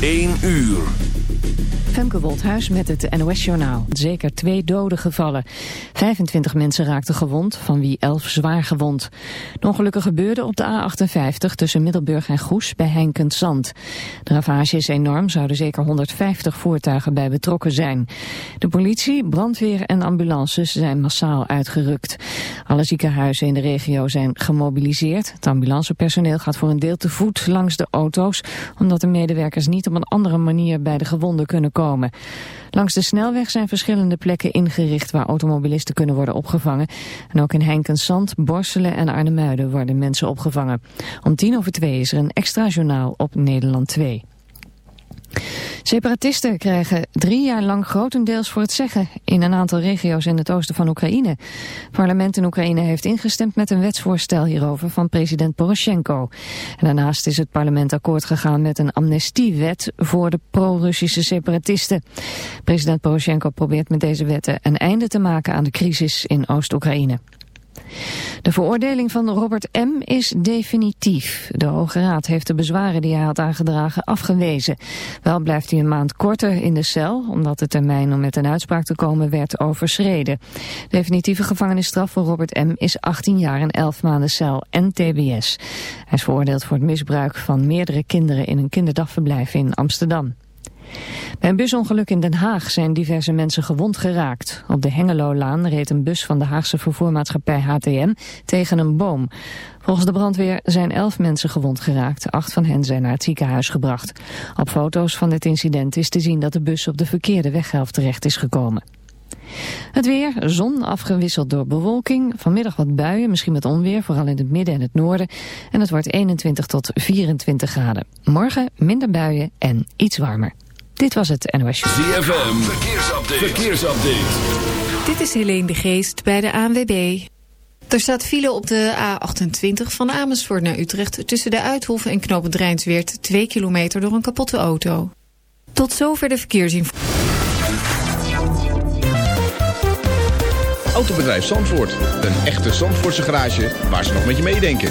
1 uur. Femke Wolthuis met het NOS-journaal. Zeker twee doden gevallen. 25 mensen raakten gewond, van wie 11 zwaar gewond. De ongelukken gebeurde op de A58 tussen Middelburg en Goes bij Heinkensand. De ravage is enorm, zouden zeker 150 voertuigen bij betrokken zijn. De politie, brandweer en ambulances zijn massaal uitgerukt. Alle ziekenhuizen in de regio zijn gemobiliseerd. Het ambulancepersoneel gaat voor een deel te voet langs de auto's... omdat de medewerkers niet op een andere manier bij de gewonden kunnen komen. Langs de snelweg zijn verschillende plekken ingericht waar automobilisten kunnen worden opgevangen. En ook in Heinkensand, Borselen en Arnhemuiden worden mensen opgevangen. Om tien over twee is er een extra journaal op Nederland 2. Separatisten krijgen drie jaar lang grotendeels voor het zeggen in een aantal regio's in het oosten van Oekraïne. Het parlement in Oekraïne heeft ingestemd met een wetsvoorstel hierover van president Poroshenko. En daarnaast is het parlement akkoord gegaan met een amnestiewet voor de pro-Russische separatisten. President Poroshenko probeert met deze wetten een einde te maken aan de crisis in Oost-Oekraïne. De veroordeling van Robert M. is definitief. De Hoge Raad heeft de bezwaren die hij had aangedragen afgewezen. Wel blijft hij een maand korter in de cel, omdat de termijn om met een uitspraak te komen werd overschreden. Definitieve gevangenisstraf voor Robert M. is 18 jaar en 11 maanden cel en tbs. Hij is veroordeeld voor het misbruik van meerdere kinderen in een kinderdagverblijf in Amsterdam. Bij een busongeluk in Den Haag zijn diverse mensen gewond geraakt. Op de Hengelo-laan reed een bus van de Haagse vervoermaatschappij HTM tegen een boom. Volgens de brandweer zijn elf mensen gewond geraakt. Acht van hen zijn naar het ziekenhuis gebracht. Op foto's van dit incident is te zien dat de bus op de verkeerde weghelft terecht is gekomen. Het weer, zon afgewisseld door bewolking. Vanmiddag wat buien, misschien met onweer, vooral in het midden en het noorden. En het wordt 21 tot 24 graden. Morgen minder buien en iets warmer. Dit was het NOS Show. ZFM, verkeersupdate. verkeersupdate. Dit is Helene de Geest bij de ANWB. Er staat file op de A28 van Amersfoort naar Utrecht... tussen de Uithoven en Knopend Rijnsweert... 2 kilometer door een kapotte auto. Tot zover de verkeersinformatie. Autobedrijf Zandvoort. Een echte Zandvoortse garage waar ze nog met je meedenken.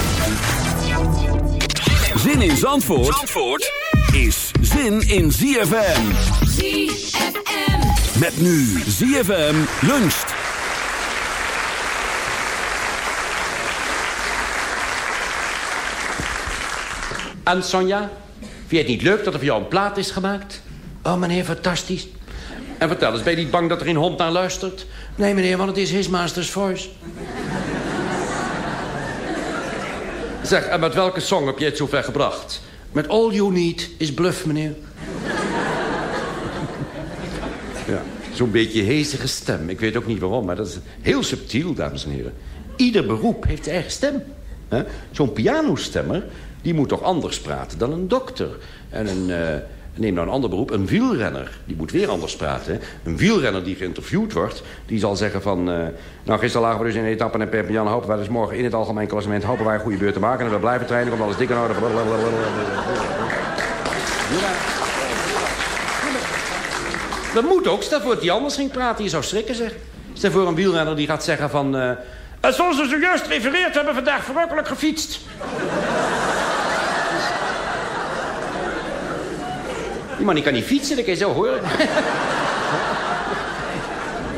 Zin in Zandvoort, Zandvoort is zin in ZFM. ZFM. Met nu ZFM luncht. En Sonja, vind je het niet leuk dat er voor jou een plaat is gemaakt? Oh, meneer, fantastisch. En vertel eens, ben je niet bang dat er een hond naar luistert? Nee, meneer, want het is his master's voice. Zeg, en met welke song heb je het zover gebracht? Met All You Need is Bluff, meneer. ja, zo'n beetje hezige stem. Ik weet ook niet waarom, maar dat is heel subtiel, dames en heren. Ieder beroep heeft zijn eigen stem. Zo'n pianostemmer, die moet toch anders praten dan een dokter. En een, eh, neem nou een ander beroep, een wielrenner. Die moet weer anders praten. Een wielrenner die geïnterviewd wordt, die zal zeggen van... eh, nou, gisteren lagen we dus in etappe en Perpignan. Hopen wij dus morgen in het algemeen klassement... hopen wij een goede beurt te maken. En we blijven trainen, komt alles dik in orde. Dat moet ook. Stel voor dat die anders ging praten. Je zou schrikken, zeg. Stel voor een wielrenner die gaat zeggen van... En zoals u zojuist refereert, we hebben vandaag verrukkelijk gefietst. Die man die kan niet fietsen, dat kan je zo horen.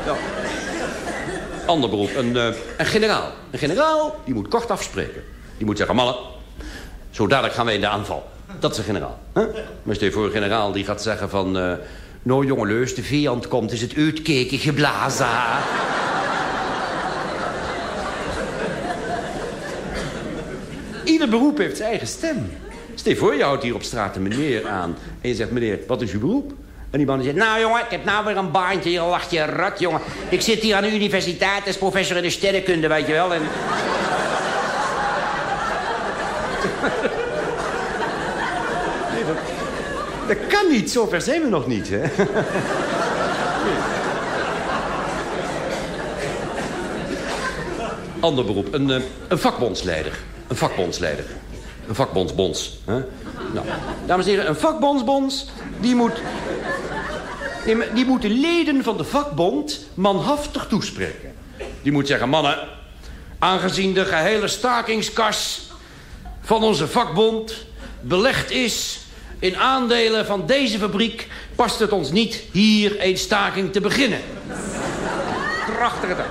ja. Ander beroep, een, eh, een generaal. Een generaal, die moet kort afspreken. Die moet zeggen, mannen, zo dadelijk gaan wij in de aanval. Dat is een generaal. Hè? Maar stel je voor een generaal die gaat zeggen van... eh nou de vijand komt, is het uitkeken geblazen. Ieder beroep heeft zijn eigen stem. Stel je voor, je houdt hier op straat een meneer aan... en je zegt, meneer, wat is uw beroep? En die man die zegt, nou jongen, ik heb nou weer een baantje. Hier lacht je rat, jongen. Ik zit hier aan de universiteit als professor in de sterrenkunde, weet je wel. En... Nee, dat, dat kan niet, zover zijn we nog niet, hè? Ander beroep, een, eh, een vakbondsleider. Een vakbondsleider. Een vakbondsbonds. Hè? Nou, dames en heren, een vakbondsbonds... die moet... Die moet de leden van de vakbond manhaftig toespreken. Die moet zeggen, mannen... aangezien de gehele stakingskas van onze vakbond... belegd is in aandelen van deze fabriek... past het ons niet hier een staking te beginnen. Prachtige dag.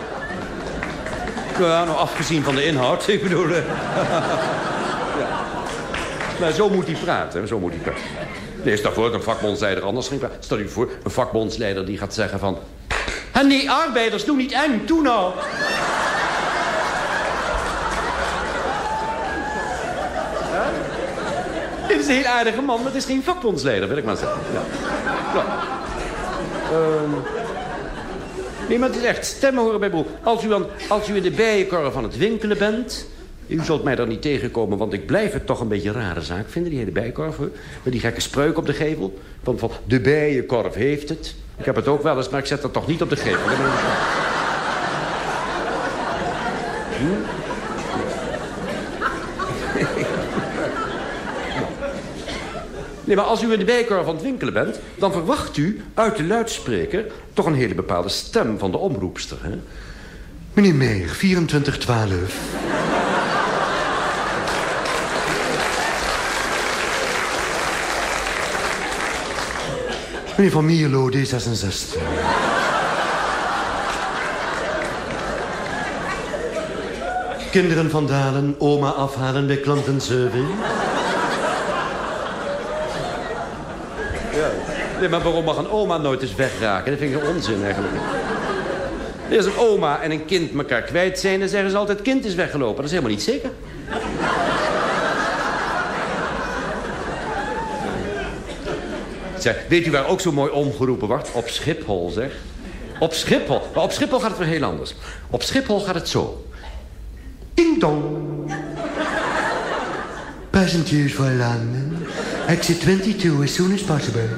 Nou, afgezien van de inhoud. Ik bedoel... Maar zo moet hij praten, zo moet hij praten. Nee, stel voor een vakbondsleider anders ging praten. Stel je voor, een vakbondsleider die gaat zeggen van... En nee, arbeiders, doe niet eng, doe nou. Huh? Dit is een heel aardige man, maar het is geen vakbondsleider, wil ik maar zeggen. Ja. Ehm, Nee, maar het is echt stemmen horen bij beroep. Als u, aan, als u in de bijenkorf van het winkelen bent... U zult mij daar niet tegenkomen, want ik blijf het toch een beetje een rare zaak vinden, die hele bijenkorf. hoor. Met die gekke spreuk op de gevel. Van, de bijenkorf heeft het. Ik heb het ook wel eens, maar ik zet dat toch niet op de gevel. Ik- Nee, maar als u in de bijenkorf aan het winkelen bent... dan verwacht u uit de luidspreker toch een hele bepaalde stem van de omroepster. Hè? Meneer Meijer, 2412. Meneer Van Mierlo, D66. Kinderen van Dalen, oma afhalen bij klantenservice. Ja. Nee, maar waarom mag een oma nooit eens wegraken? Dat vind ik onzin eigenlijk. Als een oma en een kind elkaar kwijt zijn... dan zeggen ze altijd, kind is weggelopen. Dat is helemaal niet zeker. Weet u waar ook zo mooi omgeroepen wordt? Op Schiphol, zeg. Op Schiphol. Maar op Schiphol gaat het weer heel anders. Op Schiphol gaat het zo. Ding dong. Passengers for London. Exit 22 as soon as possible.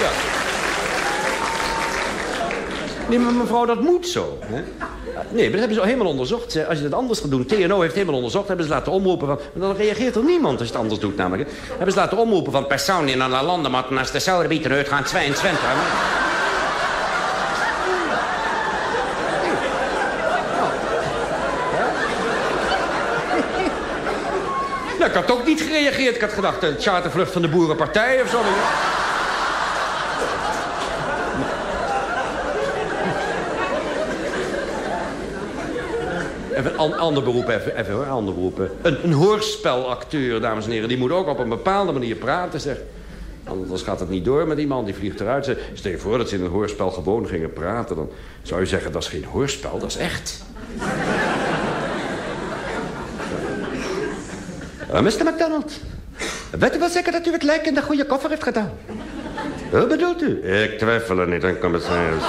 Ja. Nee, maar mevrouw, dat moet zo. Hè? Nee, maar dat hebben ze al helemaal onderzocht. Als je het anders gaat doen, TNO heeft helemaal onderzocht... hebben ze laten omroepen van... Dan reageert er niemand als je het anders doet namelijk. Hebben ze laten omroepen van... persoon in een landenmat naast de Sauerbieten uitgaan 22. Nou, ik had ook niet gereageerd. Ik had gedacht, een chartervlucht van de Boerenpartij of zo. An- ander beroep, even, even hoor, ander beroep. hè. Een, een hoorspelacteur, dames en heren, die moet ook op een bepaalde manier praten, zeg. Anders gaat het niet door met die man, die vliegt eruit. Stel je voor dat ze in een hoorspel gewoon gingen praten... dan zou je zeggen, dat is geen hoorspel, dat is echt. Uh, Mr. McDonald, weet u wel zeker dat u het lijk in de goede koffer heeft gedaan? Wat bedoelt u? Ik twijfel er niet aan, commissaris.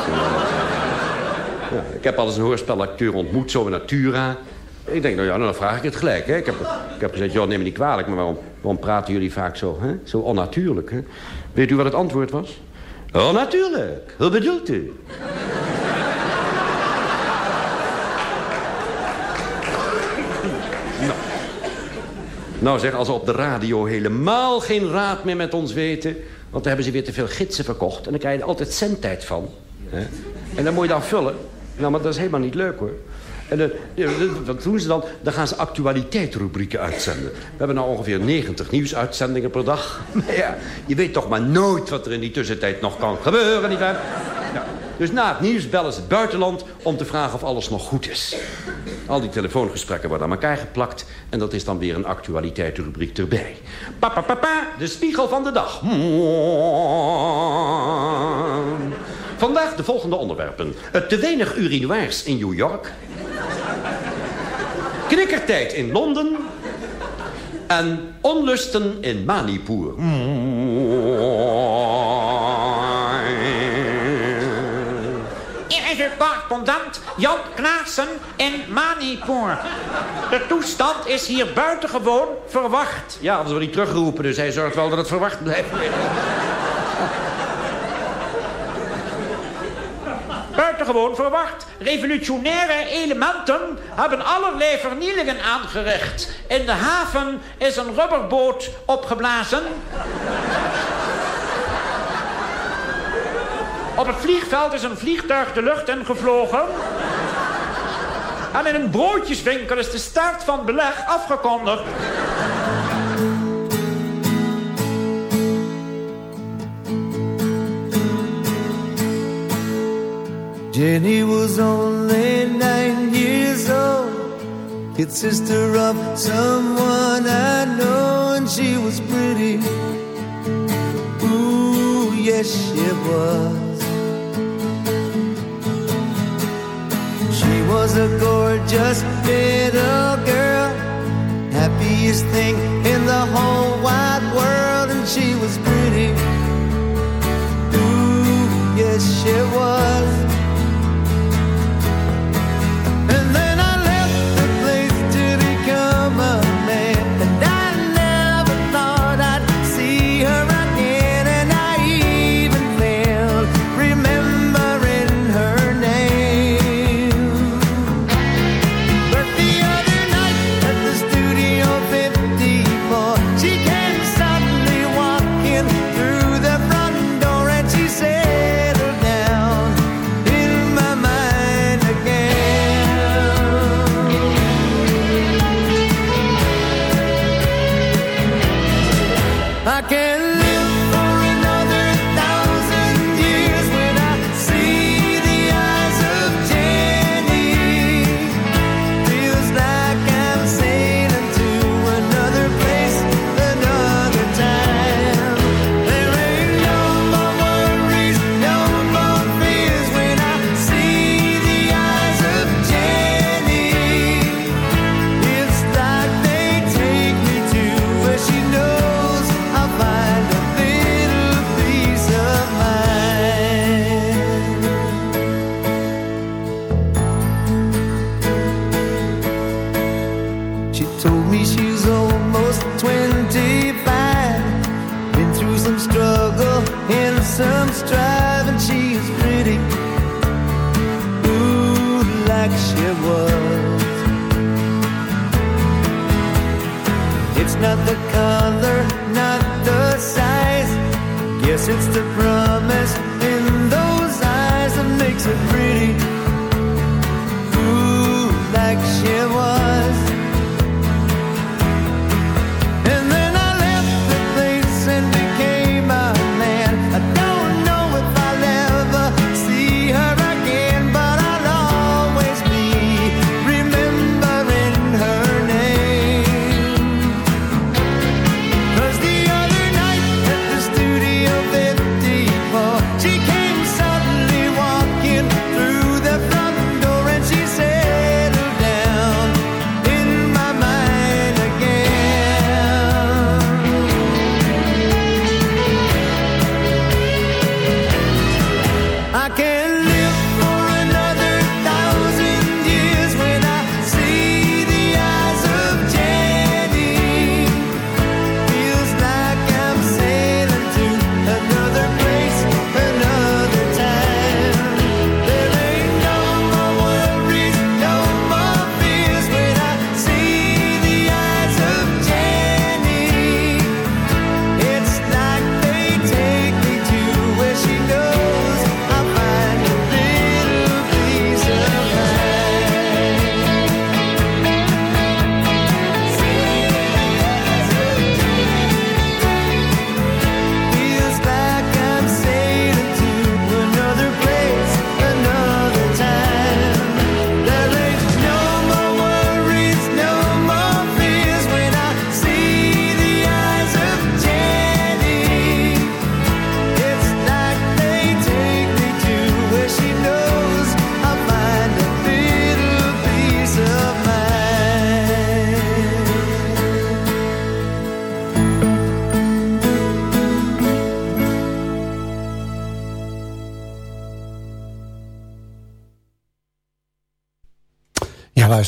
Ja, ik heb al eens een hoorspelacteur ontmoet, zo Natura. Ik denk, nou ja, nou, dan vraag ik het gelijk. Hè. Ik, heb, ik heb gezegd, joh, neem me niet kwalijk... maar waarom, waarom praten jullie vaak zo, hè? zo onnatuurlijk? Hè? Weet u wat het antwoord was? Oh, natuurlijk. Hoe bedoelt u? nou. nou zeg, als ze op de radio helemaal geen raad meer met ons weten... want dan hebben ze weer te veel gidsen verkocht... en dan krijg je er altijd centtijd van... Hè? En dat moet je dan vullen. Nou, maar dat is helemaal niet leuk hoor. En ja, wat doen ze dan? Dan gaan ze actualiteitsrubrieken uitzenden. We hebben nou ongeveer 90 nieuwsuitzendingen per dag. Maar ja, je weet toch maar nooit wat er in die tussentijd nog kan gebeuren, nietwaar? Dus na het nieuws bellen ze het buitenland om te vragen of alles nog goed is. Al die telefoongesprekken worden aan elkaar geplakt... en dat is dan weer een actualiteitsrubriek erbij. Pa, pa, pa, pa, de spiegel van de dag. Vandaag de volgende onderwerpen. Het te weinig urinoirs in New York. Knikkertijd in Londen. En onlusten in Manipur. Hier is uw correspondent Jan Klaassen in Manipur. De toestand is hier buitengewoon verwacht. Ja, anders wordt hij teruggeroepen, dus hij zorgt wel dat het verwacht blijft. Buitengewoon verwacht. Revolutionaire elementen hebben allerlei vernielingen aangericht. In de haven is een rubberboot opgeblazen. Op het vliegveld is een vliegtuig de lucht in gevlogen. En in een broodjeswinkel is de start van beleg afgekondigd. Jenny was only nine years old, kid sister of someone I know, and she was pretty. Ooh, yes, she was. She was a gorgeous little girl, happiest thing in the whole wide world, and she was pretty. Ooh, yes, she was.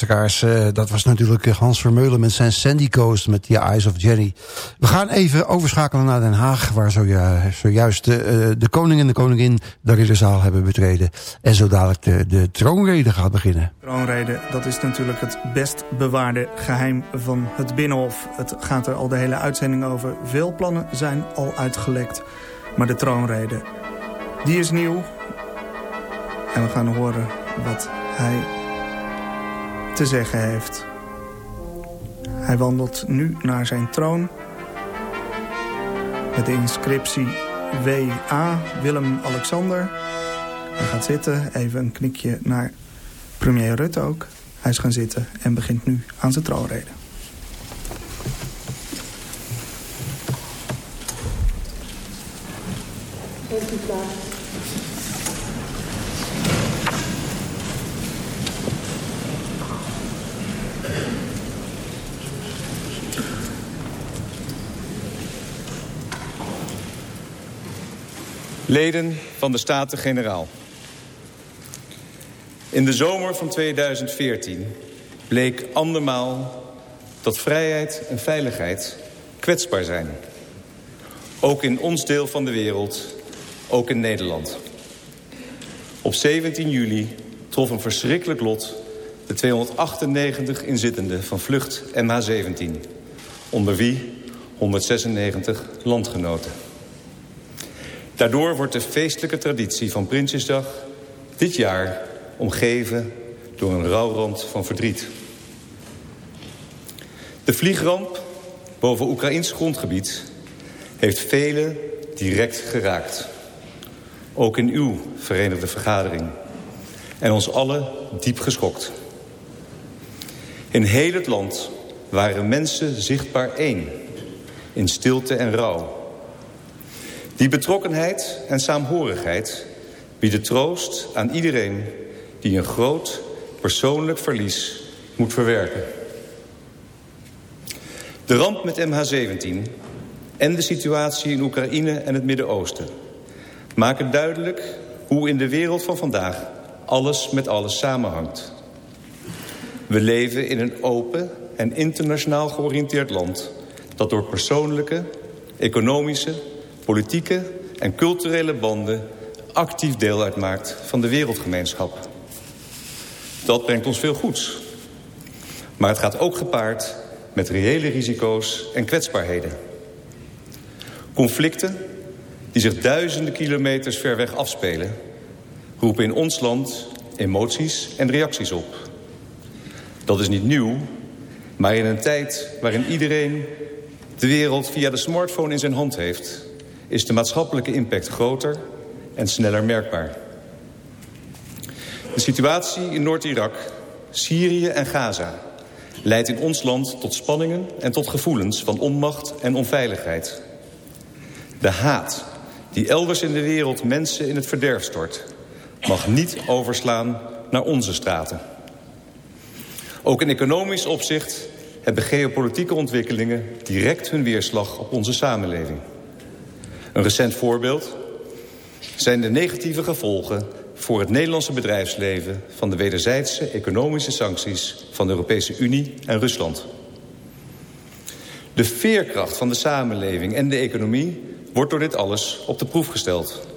Uh, dat was natuurlijk Hans Vermeulen met zijn Sandy Coast met The Eyes of Jenny. We gaan even overschakelen naar Den Haag, waar zojuist de, de koning en de koningin de ridderzaal hebben betreden. En zo dadelijk de, de troonrede gaat beginnen. Troonrede, dat is natuurlijk het best bewaarde geheim van het Binnenhof. Het gaat er al de hele uitzending over. Veel plannen zijn al uitgelekt. Maar de troonrede, die is nieuw. En we gaan horen wat hij te zeggen heeft. Hij wandelt nu naar zijn troon. Met de inscriptie WA, Willem-Alexander. Hij gaat zitten, even een knikje naar premier Rutte ook. Hij is gaan zitten en begint nu aan zijn troonrede. Leden van de Staten-Generaal. In de zomer van 2014 bleek andermaal dat vrijheid en veiligheid kwetsbaar zijn. Ook in ons deel van de wereld, ook in Nederland. Op 17 juli trof een verschrikkelijk lot de 298 inzittenden van vlucht MH17. Onder wie 196 landgenoten. Daardoor wordt de feestelijke traditie van Prinsjesdag dit jaar omgeven door een rouwrand van verdriet. De vliegramp boven Oekraïns grondgebied heeft velen direct geraakt. Ook in uw Verenigde Vergadering. En ons allen diep geschokt. In heel het land waren mensen zichtbaar één. In stilte en rouw. Die betrokkenheid en saamhorigheid bieden troost aan iedereen die een groot persoonlijk verlies moet verwerken. De ramp met MH17 en de situatie in Oekraïne en het Midden-Oosten maken duidelijk hoe in de wereld van vandaag alles met alles samenhangt. We leven in een open en internationaal georiënteerd land dat door persoonlijke, economische, politieke en culturele banden actief deel uitmaakt van de wereldgemeenschap. Dat brengt ons veel goeds. Maar het gaat ook gepaard met reële risico's en kwetsbaarheden. Conflicten die zich duizenden kilometers ver weg afspelen... roepen in ons land emoties en reacties op. Dat is niet nieuw, maar in een tijd waarin iedereen de wereld via de smartphone in zijn hand heeft... is de maatschappelijke impact groter en sneller merkbaar. De situatie in Noord-Irak, Syrië en Gaza leidt in ons land tot spanningen en tot gevoelens van onmacht en onveiligheid. De haat die elders in de wereld mensen in het verderf stort... mag niet overslaan naar onze straten. Ook in economisch opzicht hebben geopolitieke ontwikkelingen... direct hun weerslag op onze samenleving. Een recent voorbeeld zijn de negatieve gevolgen voor het Nederlandse bedrijfsleven... van de wederzijdse economische sancties van de Europese Unie en Rusland. De veerkracht van de samenleving en de economie wordt door dit alles op de proef gesteld.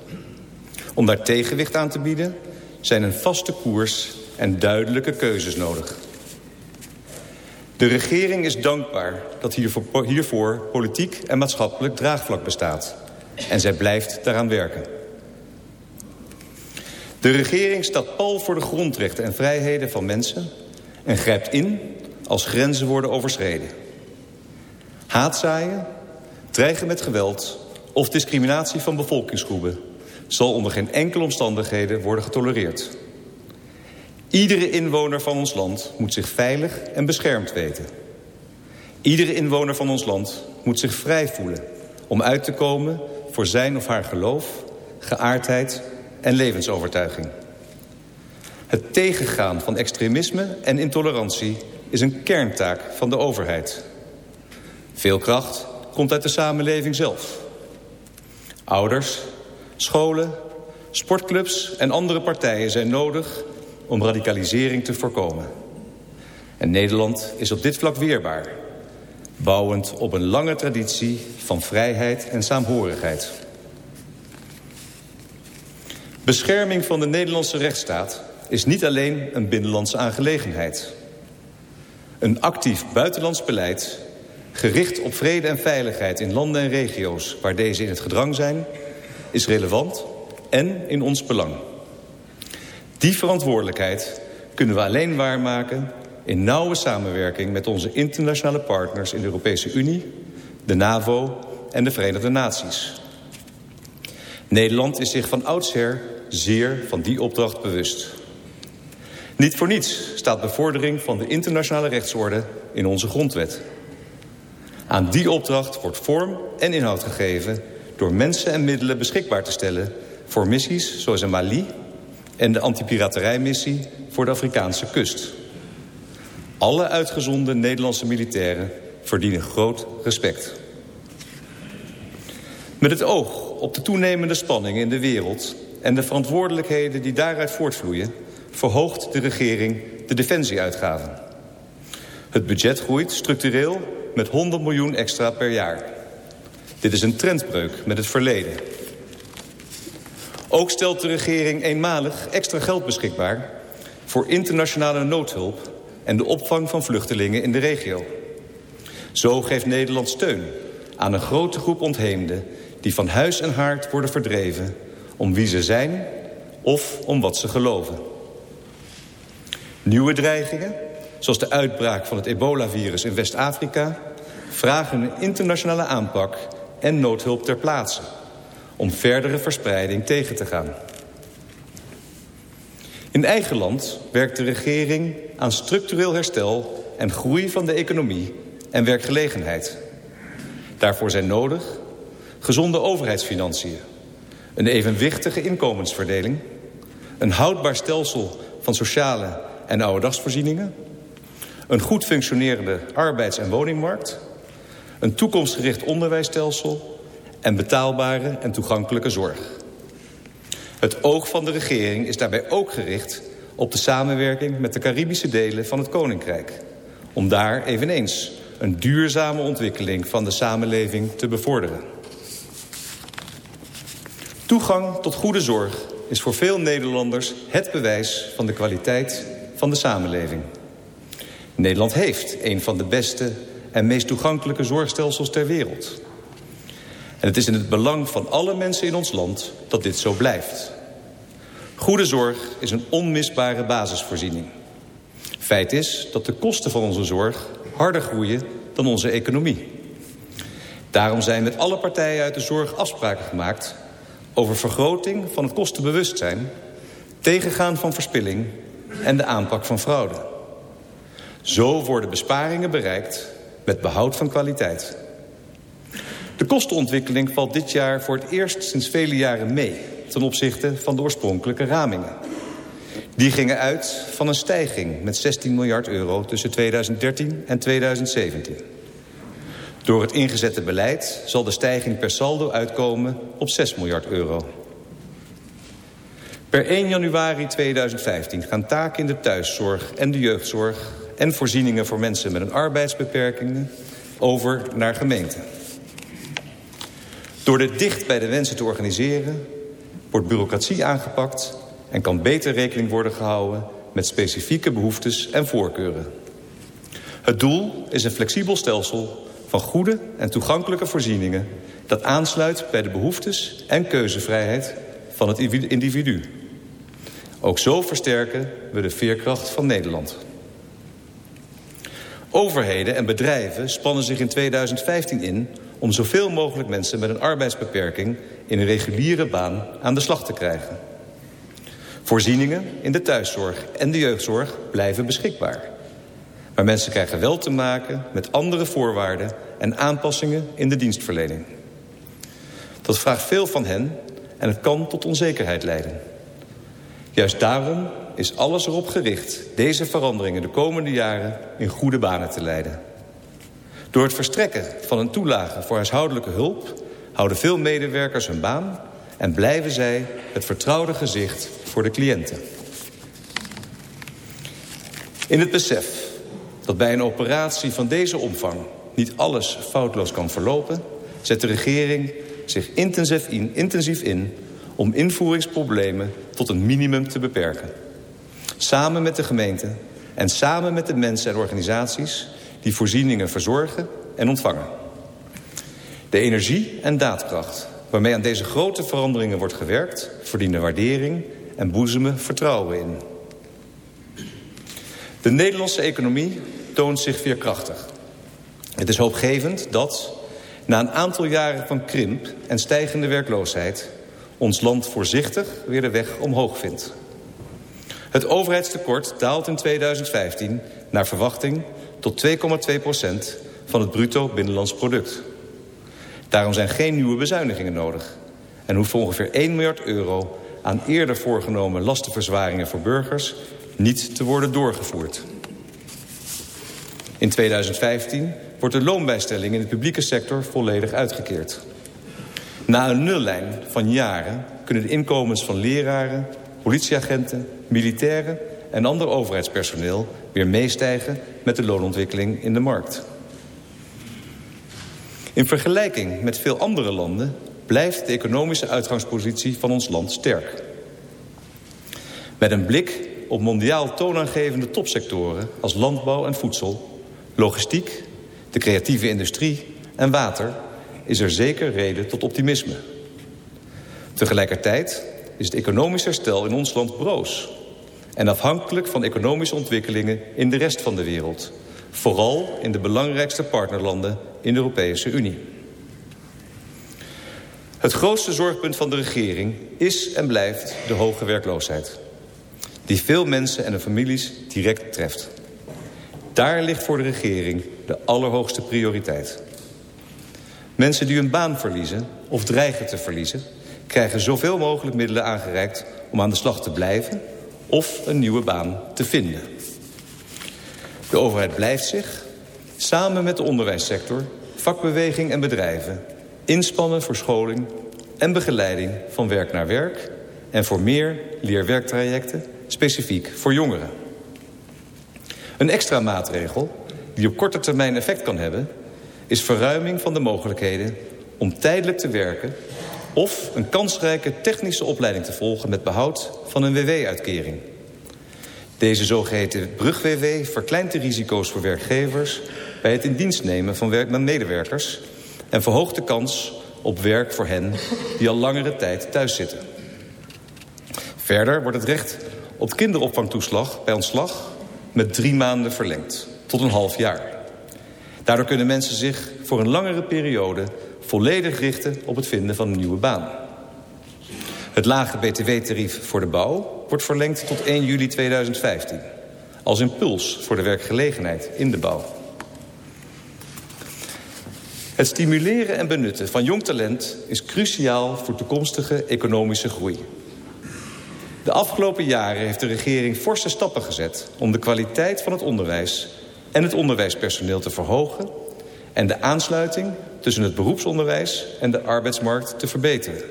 Om daar tegenwicht aan te bieden zijn een vaste koers en duidelijke keuzes nodig. De regering is dankbaar dat hiervoor, politiek en maatschappelijk draagvlak bestaat. En zij blijft daaraan werken. De regering staat pal voor de grondrechten en vrijheden van mensen... en grijpt in als grenzen worden overschreden. Haatzaaien, dreigen met geweld of discriminatie van bevolkingsgroepen... zal onder geen enkele omstandigheden worden getolereerd. Iedere inwoner van ons land moet zich veilig en beschermd weten. Iedere inwoner van ons land moet zich vrij voelen... om uit te komen voor zijn of haar geloof, geaardheid en levensovertuiging. Het tegengaan van extremisme en intolerantie is een kerntaak van de overheid. Veel kracht komt uit de samenleving zelf. Ouders, scholen, sportclubs en andere partijen zijn nodig om radicalisering te voorkomen. En Nederland is op dit vlak weerbaar. Bouwend op een lange traditie van vrijheid en saamhorigheid. Bescherming van de Nederlandse rechtsstaat is niet alleen een binnenlandse aangelegenheid. Een actief buitenlands beleid, gericht op vrede en veiligheid in landen en regio's waar deze in het gedrang zijn, is relevant en in ons belang. Die verantwoordelijkheid kunnen we alleen waarmaken in nauwe samenwerking met onze internationale partners in de Europese Unie, de NAVO en de Verenigde Naties. Nederland is zich van oudsher zeer van die opdracht bewust. Niet voor niets staat bevordering van de internationale rechtsorde in onze grondwet. Aan die opdracht wordt vorm en inhoud gegeven door mensen en middelen beschikbaar te stellen voor missies zoals in Mali en de antipiraterijmissie voor de Afrikaanse kust. Alle uitgezonden Nederlandse militairen verdienen groot respect. Met het oog op de toenemende spanning in de wereld... en de verantwoordelijkheden die daaruit voortvloeien... verhoogt de regering de defensieuitgaven. Het budget groeit structureel met 100 miljoen extra per jaar. Dit is een trendbreuk met het verleden. Ook stelt de regering eenmalig extra geld beschikbaar... voor internationale noodhulp en de opvang van vluchtelingen in de regio. Zo geeft Nederland steun aan een grote groep ontheemden... die van huis en haard worden verdreven om wie ze zijn of om wat ze geloven. Nieuwe dreigingen, zoals de uitbraak van het ebola-virus in West-Afrika... vragen een internationale aanpak en noodhulp ter plaatse... om verdere verspreiding tegen te gaan. In eigen land werkt de regering aan structureel herstel en groei van de economie en werkgelegenheid. Daarvoor zijn nodig gezonde overheidsfinanciën, een evenwichtige inkomensverdeling, een houdbaar stelsel van sociale en ouderdagsvoorzieningen, een goed functionerende arbeids- en woningmarkt, een toekomstgericht onderwijsstelsel en betaalbare en toegankelijke zorg. Het oog van de regering is daarbij ook gericht op de samenwerking met de Caribische delen van het Koninkrijk. Om daar eveneens een duurzame ontwikkeling van de samenleving te bevorderen. Toegang tot goede zorg is voor veel Nederlanders het bewijs van de kwaliteit van de samenleving. Nederland heeft een van de beste en meest toegankelijke zorgstelsels ter wereld. En het is in het belang van alle mensen in ons land dat dit zo blijft. Goede zorg is een onmisbare basisvoorziening. Feit is dat de kosten van onze zorg harder groeien dan onze economie. Daarom zijn met alle partijen uit de zorg afspraken gemaakt... over vergroting van het kostenbewustzijn... tegengaan van verspilling en de aanpak van fraude. Zo worden besparingen bereikt met behoud van kwaliteit. De kostenontwikkeling valt dit jaar voor het eerst sinds vele jaren mee... ten opzichte van de oorspronkelijke ramingen. Die gingen uit van een stijging met 16 miljard euro tussen 2013 en 2017. Door het ingezette beleid zal de stijging per saldo uitkomen op 6 miljard euro. Per 1 januari 2015 gaan taken in de thuiszorg en de jeugdzorg... en voorzieningen voor mensen met een arbeidsbeperking over naar gemeenten. Door dit dicht bij de wensen te organiseren... wordt bureaucratie aangepakt en kan beter rekening worden gehouden... met specifieke behoeftes en voorkeuren. Het doel is een flexibel stelsel van goede en toegankelijke voorzieningen... dat aansluit bij de behoeftes en keuzevrijheid van het individu. Ook zo versterken we de veerkracht van Nederland. Overheden en bedrijven spannen zich in 2015 in om zoveel mogelijk mensen met een arbeidsbeperking in een reguliere baan aan de slag te krijgen. Voorzieningen in de thuiszorg en de jeugdzorg blijven beschikbaar. Maar mensen krijgen wel te maken met andere voorwaarden en aanpassingen in de dienstverlening. Dat vraagt veel van hen en het kan tot onzekerheid leiden. Juist daarom is alles erop gericht deze veranderingen de komende jaren in goede banen te leiden. Door het verstrekken van een toelage voor huishoudelijke hulp... houden veel medewerkers hun baan en blijven zij het vertrouwde gezicht voor de cliënten. In het besef dat bij een operatie van deze omvang niet alles foutloos kan verlopen... zet de regering zich intensief in, intensief in om invoeringsproblemen tot een minimum te beperken. Samen met de gemeente en samen met de mensen en organisaties... die voorzieningen verzorgen en ontvangen. De energie en daadkracht waarmee aan deze grote veranderingen wordt gewerkt... verdienen waardering en boezemen vertrouwen in. De Nederlandse economie toont zich veerkrachtig. Het is hoopgevend dat, na een aantal jaren van krimp en stijgende werkloosheid... ons land voorzichtig weer de weg omhoog vindt. Het overheidstekort daalt in 2015 naar verwachting tot 2,2 procent van het bruto binnenlands product. Daarom zijn geen nieuwe bezuinigingen nodig. En hoeft ongeveer 1 miljard euro aan eerder voorgenomen lastenverzwaringen voor burgers niet te worden doorgevoerd. In 2015 wordt de loonbijstelling in de publieke sector volledig uitgekeerd. Na een nullijn van jaren kunnen de inkomens van leraren, politieagenten, militairen en ander overheidspersoneel weer meestijgen met de loonontwikkeling in de markt. In vergelijking met veel andere landen blijft de economische uitgangspositie van ons land sterk. Met een blik op mondiaal toonaangevende topsectoren als landbouw en voedsel, logistiek, de creatieve industrie en water is er zeker reden tot optimisme. Tegelijkertijd is het economisch herstel in ons land broos en afhankelijk van economische ontwikkelingen in de rest van de wereld. Vooral in de belangrijkste partnerlanden in de Europese Unie. Het grootste zorgpunt van de regering is en blijft de hoge werkloosheid. Die veel mensen en hun families direct treft. Daar ligt voor de regering de allerhoogste prioriteit. Mensen die hun baan verliezen of dreigen te verliezen... krijgen zoveel mogelijk middelen aangereikt om aan de slag te blijven... of een nieuwe baan te vinden. De overheid blijft zich, samen met de onderwijssector... vakbeweging en bedrijven... inspannen voor scholing en begeleiding van werk naar werk... en voor meer leerwerktrajecten specifiek voor jongeren. Een extra maatregel die op korte termijn effect kan hebben... is verruiming van de mogelijkheden om tijdelijk te werken... of een kansrijke technische opleiding te volgen met behoud van een WW-uitkering. Deze zogeheten brug-WW verkleint de risico's voor werkgevers... bij het in dienst nemen van werk medewerkers... en verhoogt de kans op werk voor hen die al langere tijd thuis zitten. Verder wordt het recht op kinderopvangtoeslag bij ontslag met drie maanden verlengd, tot een half jaar. Daardoor kunnen mensen zich voor een langere periode volledig richten op het vinden van een nieuwe baan. Het lage btw-tarief voor de bouw wordt verlengd tot 1 juli 2015. Als impuls voor de werkgelegenheid in de bouw. Het stimuleren en benutten van jong talent is cruciaal voor toekomstige economische groei. De afgelopen jaren heeft de regering forse stappen gezet... om de kwaliteit van het onderwijs en het onderwijspersoneel te verhogen... en de aansluiting tussen het beroepsonderwijs en de arbeidsmarkt te verbeteren.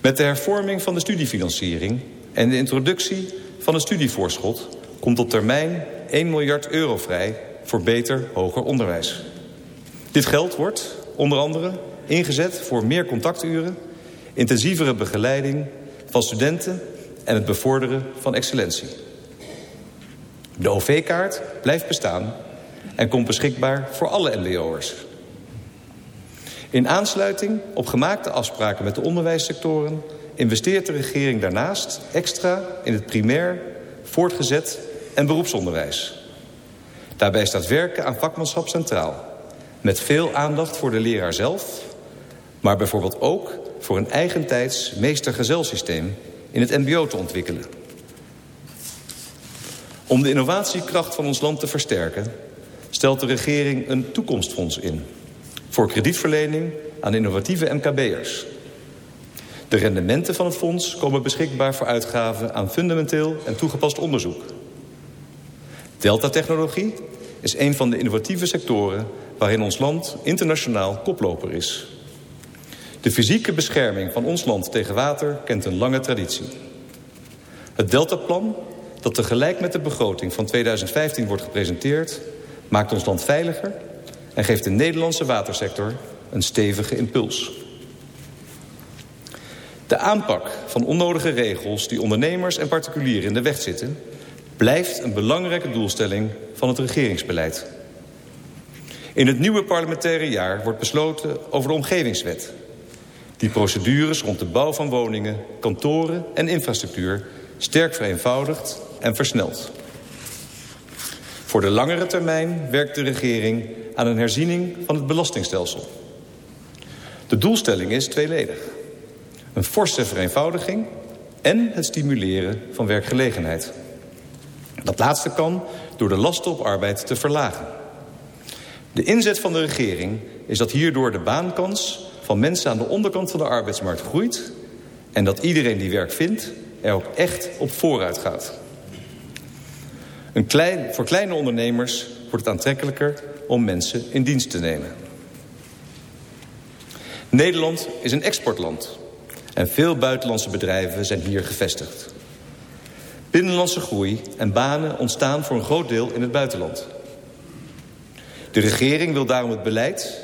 Met de hervorming van de studiefinanciering en de introductie van het studievoorschot... komt op termijn 1 miljard euro vrij voor beter hoger onderwijs. Dit geld wordt onder andere ingezet voor meer contacturen... intensievere begeleiding van studenten en het bevorderen van excellentie. De OV-kaart blijft bestaan en komt beschikbaar voor alle mbo'ers. In aansluiting op gemaakte afspraken met de onderwijssectoren... investeert de regering daarnaast extra in het primair, voortgezet en beroepsonderwijs. Daarbij staat werken aan vakmanschap centraal. Met veel aandacht voor de leraar zelf... maar bijvoorbeeld ook voor een eigentijds meestergezelsysteem in het mbo te ontwikkelen. Om de innovatiekracht van ons land te versterken... stelt de regering een toekomstfonds in... voor kredietverlening aan innovatieve MKB'ers. De rendementen van het fonds komen beschikbaar voor uitgaven... aan fundamenteel en toegepast onderzoek. Delta-technologie is een van de innovatieve sectoren... waarin ons land internationaal koploper is... De fysieke bescherming van ons land tegen water kent een lange traditie. Het Deltaplan dat tegelijk met de begroting van 2015 wordt gepresenteerd... maakt ons land veiliger en geeft de Nederlandse watersector een stevige impuls. De aanpak van onnodige regels die ondernemers en particulieren in de weg zitten... blijft een belangrijke doelstelling van het regeringsbeleid. In het nieuwe parlementaire jaar wordt besloten over de omgevingswet... die procedures rond de bouw van woningen, kantoren en infrastructuur... sterk vereenvoudigt en versnelt. Voor de langere termijn werkt de regering aan een herziening van het belastingstelsel. De doelstelling is tweeledig. Een forse vereenvoudiging en het stimuleren van werkgelegenheid. Dat laatste kan door de lasten op arbeid te verlagen. De inzet van de regering is dat hierdoor de baankans van mensen aan de onderkant van de arbeidsmarkt groeit... en dat iedereen die werk vindt er ook echt op vooruit gaat. Klein, voor kleine ondernemers wordt het aantrekkelijker om mensen in dienst te nemen. Nederland is een exportland en veel buitenlandse bedrijven zijn hier gevestigd. Binnenlandse groei en banen ontstaan voor een groot deel in het buitenland. De regering wil daarom het beleid,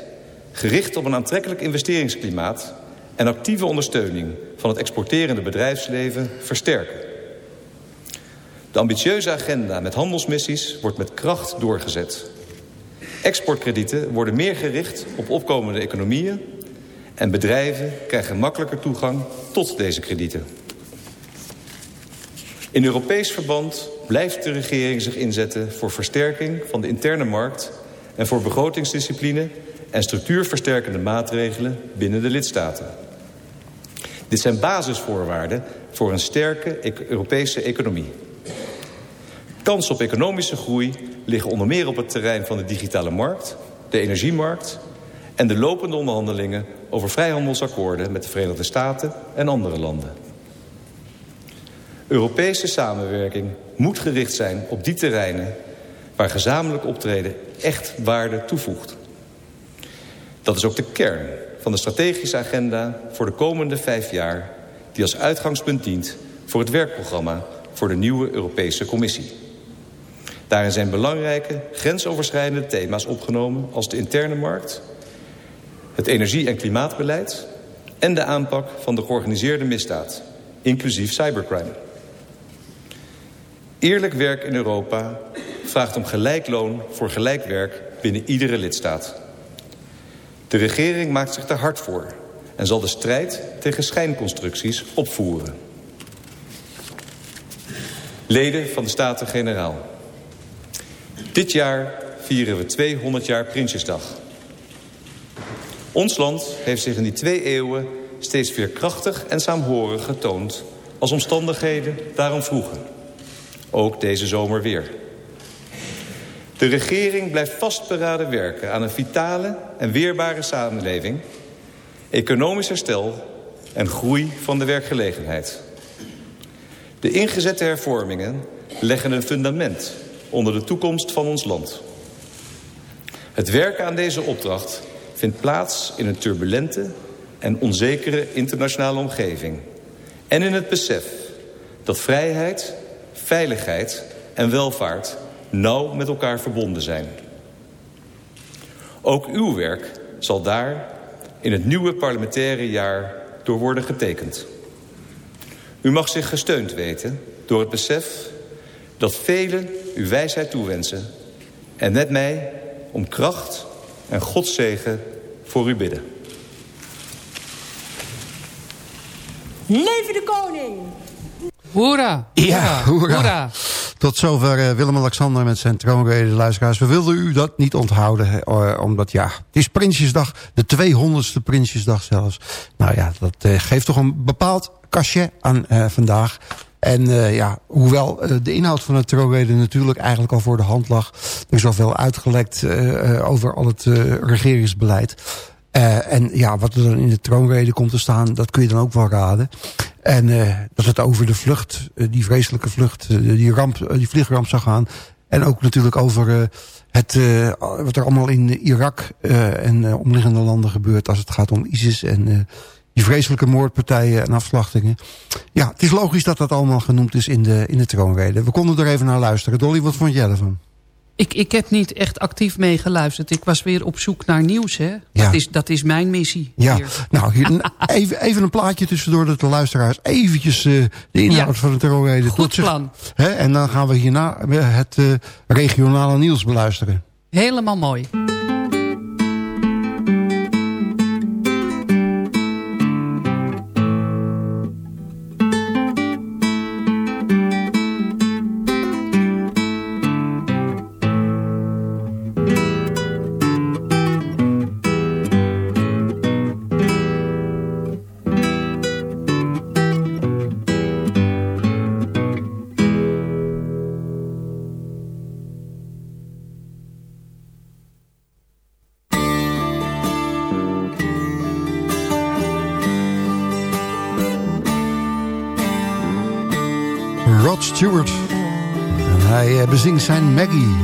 gericht op een aantrekkelijk investeringsklimaat... en actieve ondersteuning van het exporterende bedrijfsleven versterken. De ambitieuze agenda met handelsmissies wordt met kracht doorgezet. Exportkredieten worden meer gericht op opkomende economieën... en bedrijven krijgen makkelijker toegang tot deze kredieten. In Europees verband blijft de regering zich inzetten voor versterking van de interne markt... en voor begrotingsdiscipline en structuurversterkende maatregelen binnen de lidstaten. Dit zijn basisvoorwaarden voor een sterke Europese economie. Kansen op economische groei liggen onder meer op het terrein van de digitale markt, de energiemarkt en de lopende onderhandelingen over vrijhandelsakkoorden met de Verenigde Staten en andere landen. Europese samenwerking moet gericht zijn op die terreinen waar gezamenlijk optreden echt waarde toevoegt. Dat is ook de kern van de strategische agenda voor de komende vijf jaar... die als uitgangspunt dient voor het werkprogramma voor de nieuwe Europese Commissie. Daarin zijn belangrijke grensoverschrijdende thema's opgenomen als de interne markt... het energie- en klimaatbeleid en de aanpak van de georganiseerde misdaad, inclusief cybercrime. Eerlijk werk in Europa vraagt om gelijk loon voor gelijk werk binnen iedere lidstaat. De regering maakt zich daar hard voor en zal de strijd tegen schijnconstructies opvoeren. Leden van de Staten-Generaal. Dit jaar vieren we 200 jaar Prinsjesdag. Ons land heeft zich in die twee eeuwen steeds veerkrachtig en saamhorig getoond... als omstandigheden daarom vroegen. Ook deze zomer weer. De regering blijft vastberaden werken aan een vitale en weerbare samenleving... economisch herstel en groei van de werkgelegenheid. De ingezette hervormingen leggen een fundament onder de toekomst van ons land. Het werken aan deze opdracht vindt plaats in een turbulente en onzekere internationale omgeving. En in het besef dat vrijheid, veiligheid en welvaart nauw met elkaar verbonden zijn. Ook uw werk zal daar in het nieuwe parlementaire jaar door worden getekend. U mag zich gesteund weten door het besef dat velen uw wijsheid toewensen... en net mij om kracht en Godzegen voor u bidden. Leven de koning! Hoera! Ja, hoera. Tot zover uh, Willem-Alexander met zijn troonrede, luisteraars. We wilden u dat niet onthouden, uh, omdat ja, het is Prinsjesdag, de 200ste Prinsjesdag zelfs. Nou ja, dat uh, geeft toch een bepaald cachet aan vandaag. En ja, hoewel de inhoud van de troonrede natuurlijk eigenlijk al voor de hand lag. Er is al veel uitgelekt over al het regeringsbeleid. En ja, wat er dan in de troonrede komt te staan, dat kun je dan ook wel raden. En dat het over de vlucht, die vreselijke vlucht, die, ramp, die vliegramp zou gaan. En ook natuurlijk over het, wat er allemaal in Irak en omliggende landen gebeurt als het gaat om ISIS en die vreselijke moordpartijen en afslachtingen. Ja, het is logisch dat dat allemaal genoemd is in de, in de troonrede. We konden er even naar luisteren. Dolly, wat vond jij ervan? Ik, ik heb niet echt actief meegeluisterd. Ik was weer op zoek naar nieuws. Hè? Ja. Dat, is, dat is mijn missie. Ja, hier. nou, hier, even, even een plaatje tussendoor dat de luisteraars eventjes eh, de inhoud Ja. van de troonrede Goed tot zich- plan. Hè, en dan gaan we hierna het eh, regionale nieuws beluisteren. Helemaal mooi. Maggie.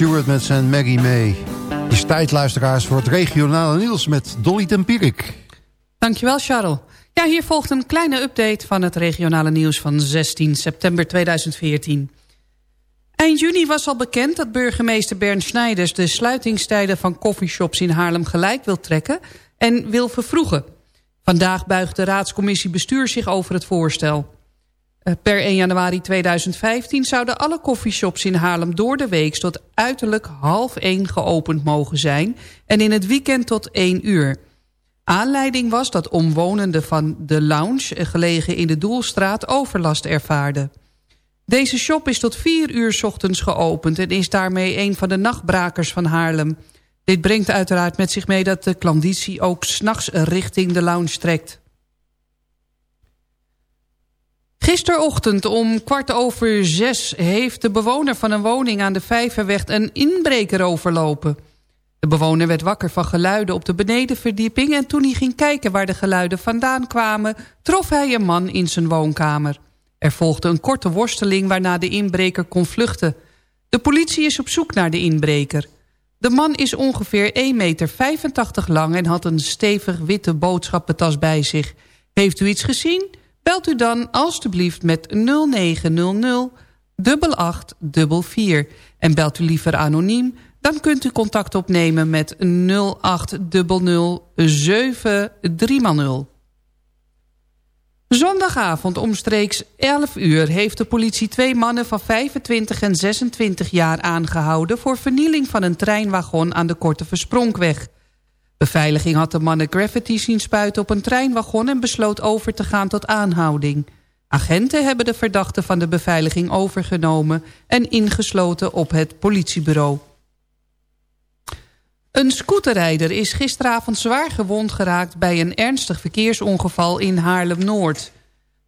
Stewart met zijn Maggie May. Is tijd, luisteraars, voor het regionale nieuws met Dolly Tempierik. Dankjewel, Charles. Ja, hier volgt een kleine update van het regionale nieuws van 16 september 2014. Eind juni was al bekend dat burgemeester Bernd Snijders... de sluitingstijden van coffeeshops in Haarlem gelijk wil trekken en wil vervroegen. Vandaag buigt de raadscommissie bestuur zich over het voorstel. Eh, Per 1 januari 2015 zouden alle coffeeshops in Haarlem door de week... tot uiterlijk half 1 geopend mogen zijn... en in het weekend tot 1 uur. Aanleiding was dat omwonenden van de lounge... eh, gelegen in de Doelstraat overlast ervaarden. Deze shop is tot 4 uur ochtends geopend... en is daarmee een van de nachtbrakers van Haarlem. Dit brengt uiteraard met zich mee dat de klanditie ook s'nachts richting de lounge trekt. Gisterochtend om kwart over zes heeft de bewoner van een woning aan de Vijverweg een inbreker overlopen. De bewoner werd wakker van geluiden op de benedenverdieping en toen hij ging kijken waar de geluiden vandaan kwamen, trof hij een man in zijn woonkamer. Er volgde een korte worsteling waarna de inbreker kon vluchten. De politie is op zoek naar de inbreker. De man is ongeveer 1,85 meter lang en had een stevig witte boodschappentas bij zich. Heeft u iets gezien? Belt u dan alstublieft met 0900 8844. En belt u liever anoniem, dan kunt u contact opnemen met 0800 7300. Zondagavond omstreeks 11 uur heeft de politie twee mannen van 25 en 26 jaar aangehouden... voor vernieling van een treinwagon aan de Korte Verspronkweg. Beveiliging had de mannen graffiti zien spuiten op een treinwagon... en besloot over te gaan tot aanhouding. Agenten hebben de verdachte van de beveiliging overgenomen... en ingesloten op het politiebureau. Een scooterrijder is gisteravond zwaar gewond geraakt... bij een ernstig verkeersongeval in Haarlem-Noord.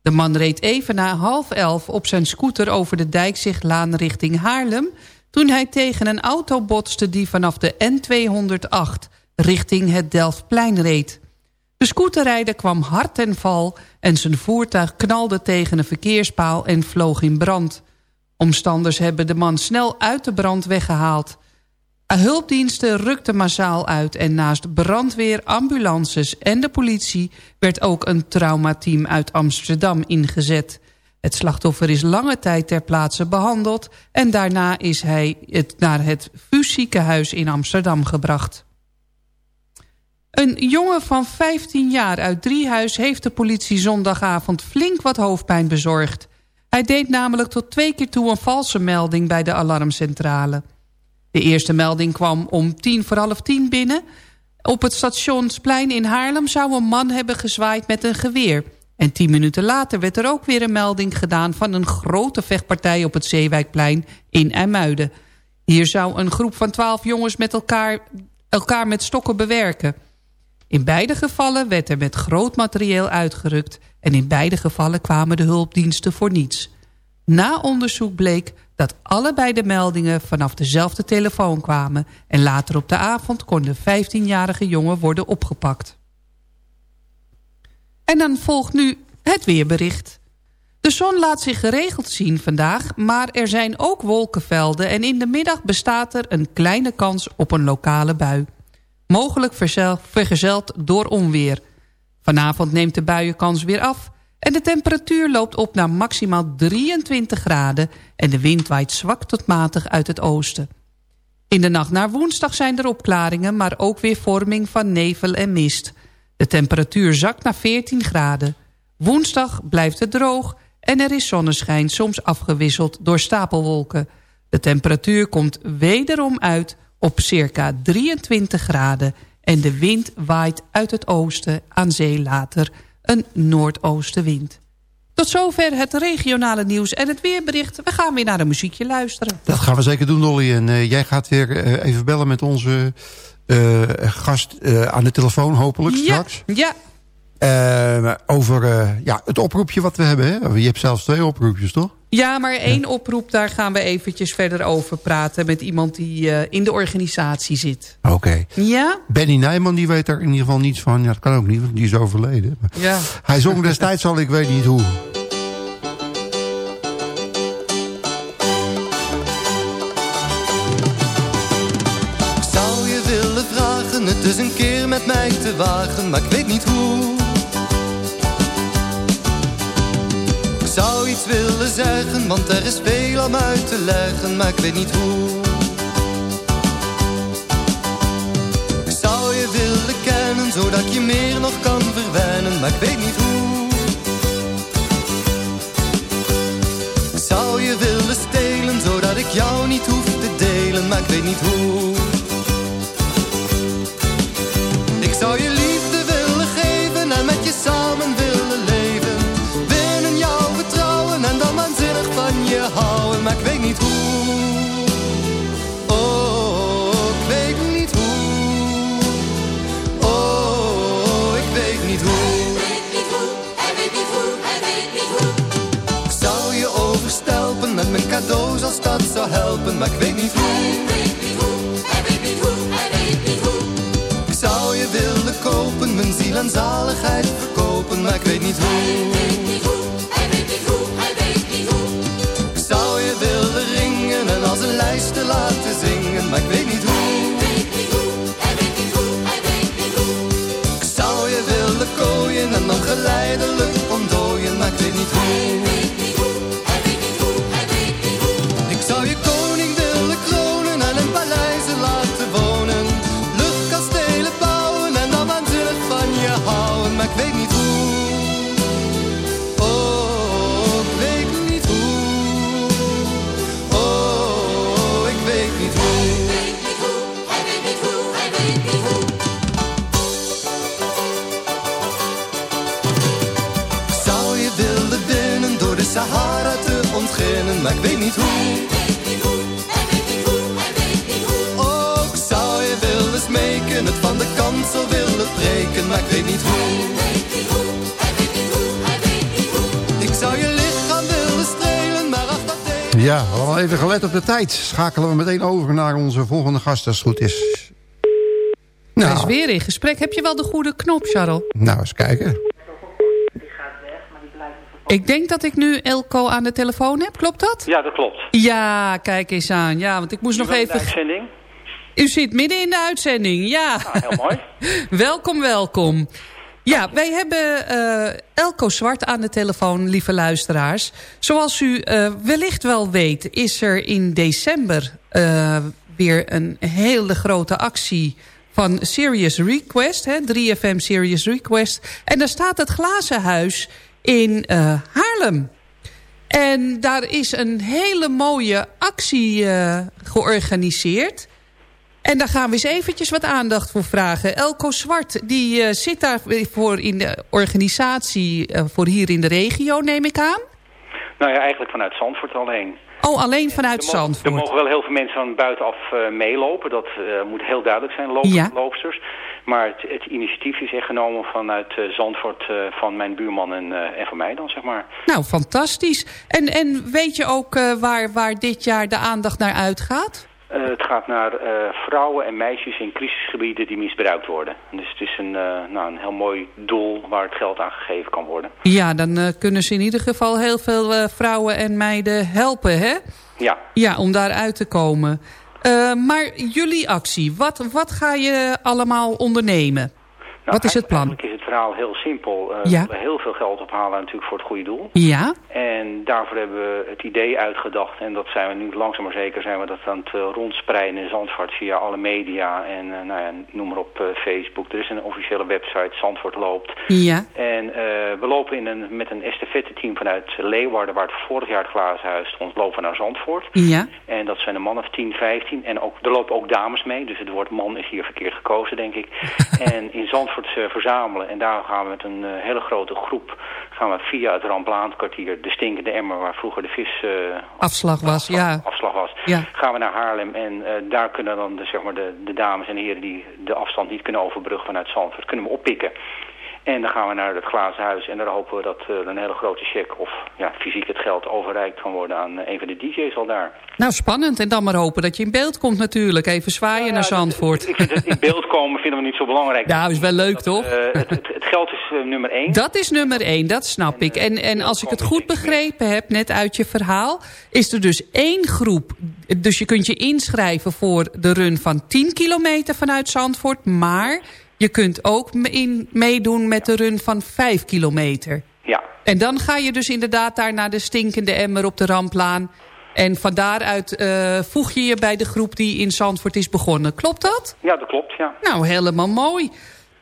De man reed even na half elf op zijn scooter over de Dijkzichtlaan richting Haarlem... toen hij tegen een auto botste die vanaf de N208 richting het Delftplein reed. De scooterrijder kwam hard ten val en zijn voertuig knalde tegen een verkeerspaal en vloog in brand. Omstanders hebben de man snel uit de brand weggehaald. Hulpdiensten rukten massaal uit en naast brandweer, ambulances en de politie werd ook een traumateam uit Amsterdam ingezet. Het slachtoffer is lange tijd ter plaatse behandeld en daarna is hij het naar het VU ziekenhuis in Amsterdam gebracht. Een jongen van 15 jaar uit Driehuis heeft de politie zondagavond flink wat hoofdpijn bezorgd. Hij deed namelijk tot twee keer toe een valse melding bij de alarmcentrale. De eerste melding kwam om tien voor half tien binnen. Op het stationsplein in Haarlem zou een man hebben gezwaaid met een geweer. En tien minuten later werd er ook weer een melding gedaan... van een grote vechtpartij op het Zeewijkplein in IJmuiden. Hier zou een groep van twaalf jongens met elkaar, elkaar met stokken bewerken. In beide gevallen werd er met groot materieel uitgerukt... en in beide gevallen kwamen de hulpdiensten voor niets. Na onderzoek bleek dat allebei de meldingen vanaf dezelfde telefoon kwamen... en later op de avond kon de 15-jarige jongen worden opgepakt. En dan volgt nu het weerbericht. De zon laat zich geregeld zien vandaag, maar er zijn ook wolkenvelden... en in de middag bestaat er een kleine kans op een lokale bui. Mogelijk vergezeld door onweer. Vanavond neemt de buienkans weer af... En de temperatuur loopt op naar maximaal 23 graden... en de wind waait zwak tot matig uit het oosten. In de nacht naar woensdag zijn er opklaringen... maar ook weer vorming van nevel en mist. De temperatuur zakt naar 14 graden. Woensdag blijft het droog en er is zonneschijn... soms afgewisseld door stapelwolken. De temperatuur komt wederom uit op circa 23 graden... en de wind waait uit het oosten aan zee later een noordoostenwind. Tot zover het regionale nieuws en het weerbericht. We gaan weer naar een muziekje luisteren. Dat gaan we zeker doen, Dolly. En uh, jij gaat weer uh, even bellen met onze uh, gast aan de telefoon, hopelijk straks. Ja, over ja, het oproepje wat we hebben. Hè? Je hebt zelfs twee oproepjes, toch? Ja, maar één oproep, daar gaan we eventjes verder over praten... met iemand die uh, in de organisatie zit. Oké. Okay. Ja? Benny Nijman, die weet er in ieder geval niets van. Ja, dat kan ook niet, want die is overleden. Ja. Hij zong destijds al, ik weet niet hoe. Want er is veel om uit te leggen, maar ik weet niet hoe. Ik zou je willen kennen, zodat je meer nog kan verwennen, maar ik weet niet hoe. Ik zou je willen stelen, zodat ik jou niet hoef te delen, maar ik weet niet hoe. Oh, ik weet niet hoe. Oh, ik weet niet hoe. Hij weet niet hoe, hij weet niet hoe, hij weet niet hoe. Ik zou je overstelpen met mijn cadeaus als dat zou helpen, maar ik weet niet hoe. Hij weet niet hoe, hij weet niet hoe, hij weet niet hoe. Ik zou je willen kopen, mijn ziel en zaligheid verkopen, maar ik weet niet hoe, dan geleidelijk ontdooien, maar ik niet hoe. Ja, we hadden even gelet op de tijd. Schakelen we meteen over naar onze volgende gast, als het goed is. Hij is weer in gesprek. Heb je wel de goede knop, Charles? Nou, eens kijken. Ik denk dat ik nu Elko aan de telefoon heb. Klopt dat? Ja, dat klopt. Ja, kijk eens aan. Ja, want ik moest nog Wel in de even... uitzending? U zit midden in de uitzending, ja. heel mooi. welkom, welkom. Ja, wij hebben eh, Elko Zwart aan de telefoon, lieve luisteraars. Zoals u eh, wellicht wel weet, is er in december eh, weer een hele grote actie van Serious Request, hè, 3FM Serious Request. En daar staat het Glazen Huis in Haarlem. En daar is een hele mooie actie georganiseerd. En daar gaan we eens eventjes wat aandacht voor vragen. Elko Zwart, die eh, zit daar voor in de organisatie eh, voor hier in de regio, neem ik aan. Nou ja, eigenlijk vanuit Zandvoort alleen. Oh, alleen vanuit Er mogen, er mogen wel heel veel mensen van buitenaf eh, meelopen. Dat moet heel duidelijk zijn, loop, Ja. loopsters. Maar het, het initiatief is echt genomen vanuit Zandvoort van mijn buurman en, en van mij dan, zeg maar. Nou, fantastisch. En, en weet je ook waar, waar dit jaar de aandacht naar uitgaat? Eh, het gaat naar eh, vrouwen en meisjes in crisisgebieden die misbruikt worden. Dus het is een, eh, nou, een heel mooi doel waar het geld aan gegeven kan worden. Ja, dan kunnen ze in ieder geval heel veel vrouwen en meiden helpen, hè? Ja. Ja, om daar uit te komen. Maar jullie actie, wat, wat ga je allemaal ondernemen? Nou, wat is het plan? Eigenlijk is het verhaal heel simpel. Eh, Ja. We willen heel veel geld ophalen natuurlijk voor het goede doel. Ja? En daarvoor hebben we het idee uitgedacht. En dat zijn we nu langzaam maar zeker zijn we dat aan het eh, rondspreiden in Zandvoort via alle media. En eh, nou ja, noem maar op Facebook. Er is een officiële website, Zandvoort loopt. Ja. En we lopen in een, met een estafette-team vanuit Leeuwarden, waar het vorig jaar het glazen huis stond, lopen we naar Zandvoort. Ja. En dat zijn een man of 10, 15. En ook, er lopen ook dames mee, dus het woord man is hier verkeerd gekozen, denk ik. en in Zandvoort eh, verzamelen. En daar gaan we met een eh, hele grote groep, gaan we via het Ramplaankwartier, de stinkende emmer, waar vroeger de vis... eh, Afslag was, ja. afslag was, Ja. gaan we naar Haarlem. En daar kunnen dan de, zeg maar de, de dames en heren die de afstand niet kunnen overbruggen vanuit Zandvoort, kunnen we oppikken. En dan gaan we naar het glazen huis en daar hopen we dat eh, een hele grote check of ja, fysiek het geld overreikt kan worden aan eh, een van de DJ's al daar. Nou, spannend. En dan maar hopen dat je in beeld komt natuurlijk. Even zwaaien naar Zandvoort. Ik vind het in beeld komen vinden we niet zo belangrijk. Ja, is wel leuk, toch? Eh, het, het, het geld is nummer één. Dat is nummer één, dat snap ik. En, en als ik het goed begrepen heb, net uit je verhaal... is er dus één groep. Dus je kunt je inschrijven voor de run van 10 kilometer vanuit Zandvoort. Maar je kunt ook in, meedoen met de run van 5 kilometer. Ja. En dan ga je dus inderdaad daar naar de stinkende emmer op de ramplaan... En van daaruit eh, voeg je je bij de groep die in Zandvoort is begonnen. Klopt dat? Ja, dat klopt, ja. Nou, helemaal mooi.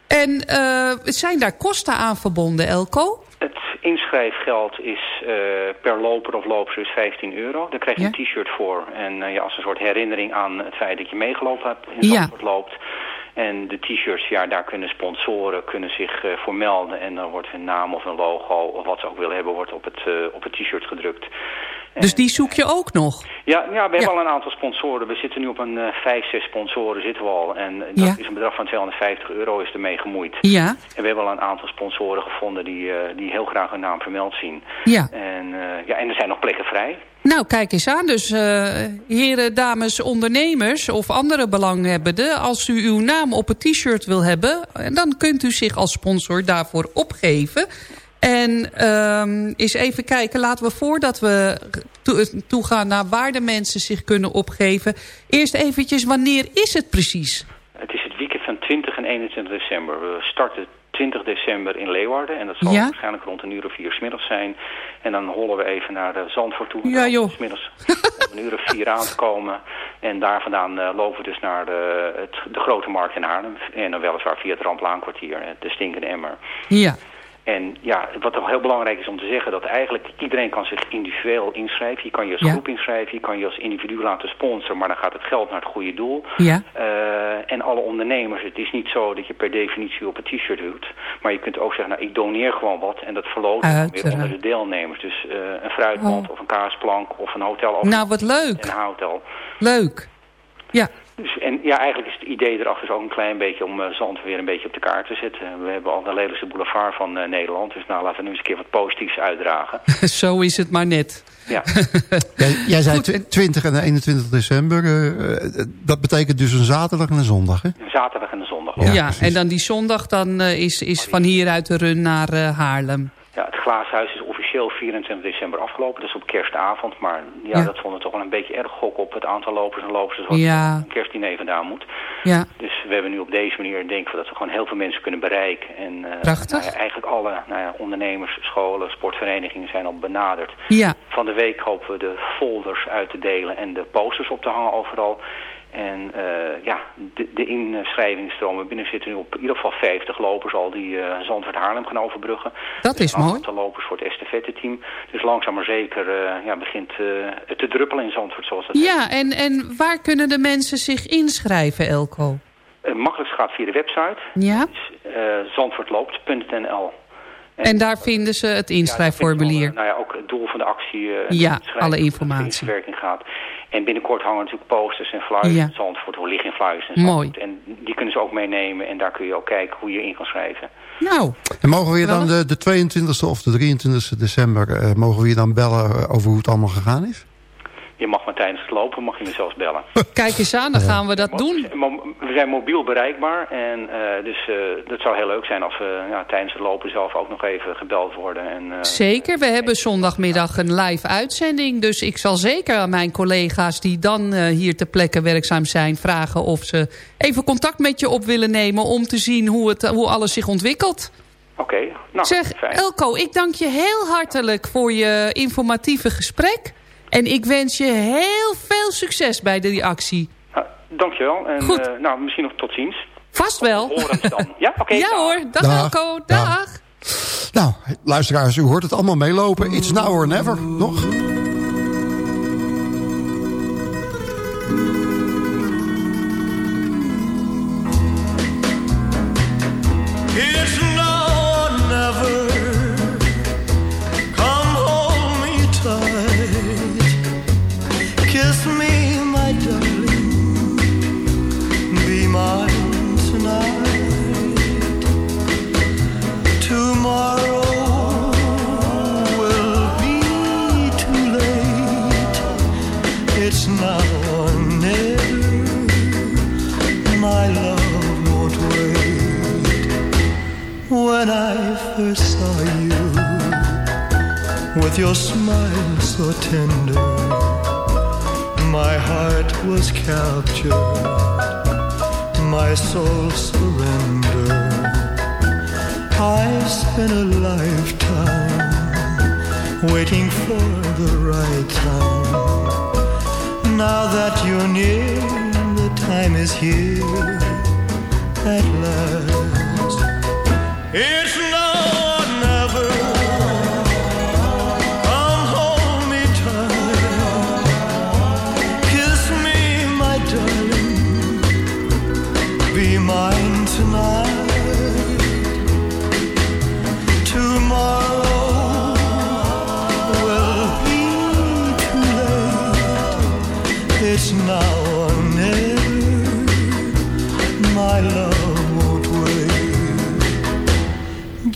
En eh, zijn daar kosten aan verbonden, Elko? Het inschrijfgeld is eh, per loper of loopster is 15 euro. Daar krijg je een t-shirt voor. En ja, als een soort herinnering aan het feit dat je meegelopen hebt in Ja. Zandvoort loopt. En de t-shirts, ja, daar kunnen sponsoren kunnen zich eh, voor melden. En dan wordt hun naam of een logo of wat ze ook willen hebben, wordt op het, eh, op het t-shirt gedrukt. Dus die zoek je ook nog? Ja, ja, we hebben al een aantal sponsoren. We zitten nu op een eh, vijf, zes sponsoren zitten we al. En eh, dat Ja. is een bedrag van 250 euro is ermee gemoeid. Ja. En we hebben al een aantal sponsoren gevonden die, eh, die heel graag hun naam vermeld zien. Ja. En, ja, en er zijn nog plekken vrij. Nou, kijk eens aan. Dus heren, dames, ondernemers of andere belanghebbenden... als u uw naam op het t-shirt wil hebben... dan kunt u zich als sponsor daarvoor opgeven. En ehm eens even kijken, laten we voordat we toe- toegaan naar waar de mensen zich kunnen opgeven... eerst eventjes, wanneer is het precies? Het is het weekend van 20 en 21 december. We starten 20 december in Leeuwarden. En dat zal Ja. waarschijnlijk rond een uur of vier 's middags zijn. En dan hollen we even naar eh, Zandvoort toe. Ja, joh. 's middags om een uur of vier aan te komen. En daar vandaan eh, lopen we dus naar de, het, de grote markt in Haarlem. En dan weliswaar via het Ramplaankwartier, eh, de stinkende emmer. Ja. En ja, wat toch heel belangrijk is om te zeggen, dat eigenlijk iedereen kan zich individueel inschrijven. Je kan je als Ja. groep inschrijven, je kan je als individu laten sponsoren, maar dan gaat het geld naar het goede doel. Ja. Eh, en alle ondernemers, het is niet zo dat je per definitie op een t-shirt doet. Maar je kunt ook zeggen, nou ik doneer gewoon wat en dat verloot dan weer onder de deelnemers. Dus eh, een fruitmand Oh. of een kaasplank of een hotel. Nou, wat leuk. Een hotel. Leuk. Ja. Dus, en ja, eigenlijk is het idee erachter ook een klein beetje om uh, Zand weer een beetje op de kaart te zetten. We hebben al de lelijkste boulevard van uh, Nederland. Dus nou, laten we nu eens een keer wat positiefs uitdragen. Zo is het maar net. Ja. jij, jij zei 20 en 21 december. Uh, dat betekent dus een zaterdag en een zondag, hè? Een zaterdag en een zondag. Ja, ja en dan die zondag dan uh, is, is van hieruit de run naar uh, Haarlem. Ja, het glaashuis is officieel 24 december afgelopen. Is op kerstavond. Maar ja, ja. dat vonden we toch wel een beetje erg gok op het aantal lopers en lopers. Dus ja. een kerstdiner vandaan moet. Ja. Dus we hebben nu op deze manier denken we dat we gewoon heel veel mensen kunnen bereiken. En uh, Prachtig. Nou ja, eigenlijk alle nou ja, ondernemers, scholen, sportverenigingen zijn al benaderd. Ja. Van de week hopen we de folders uit te delen en de posters op te hangen overal. En uh, ja, de, de inschrijvingsstromen binnen zitten nu op in ieder geval 50 lopers al die uh, Zandvoort Haarlem gaan overbruggen. Dat is mooi. aantal lopers voor het estafette team. Dus langzaam maar zeker uh, ja, begint het te druppelen in Zandvoort zoals dat Ja, en, en waar kunnen de mensen zich inschrijven, Elko? Het makkelijkst gaat via de website. Ja. Dus, zandvoortloopt.nl en, en, daar vinden ze het inschrijfformulier. Ja, nou ja, ook het doel van de actie. Ja, alle informatie. werking gaat. En binnenkort hangen natuurlijk posters en flyers ja. in Zandvoort. Hoe liggen in flyers en Mooi. En die kunnen ze ook meenemen. En daar kun je ook kijken hoe je in kan schrijven. Nou. En mogen we je dan de, de 22e of de 23e december... Uh, mogen we je dan bellen over hoe het allemaal gegaan is? Je mag maar tijdens het lopen, mag je me zelfs bellen. Kijk eens aan, dan gaan we dat doen. We zijn mobiel bereikbaar. En uh, dus uh, dat zou heel leuk zijn als we ja, tijdens het lopen zelf ook nog even gebeld worden. En, uh, zeker, we hebben zondagmiddag een live uitzending. Dus ik zal zeker aan mijn collega's die dan hier ter plekke werkzaam zijn... vragen of ze even contact met je op willen nemen... om te zien hoe, het, hoe alles zich ontwikkelt. Oké, okay, nou, Zeg, fijn. Elko, ik dank je heel hartelijk voor je informatieve gesprek... En ik wens je heel veel succes bij die actie. Nou, dankjewel. En Goed. Uh, nou, misschien nog tot ziens. Vast wel. dan. Ja, oké. Okay, ja dag. hoor. Dag, dag Elko. Dag. dag. Nou, luisteraars, u hoort het allemaal meelopen. It's now or never. Nog? When I first saw you, with your smile so tender, my heart was captured, my soul surrendered. I spent a lifetime waiting for the right time. Now that you're near, the time is here at last. It's